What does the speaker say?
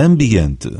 ambiente.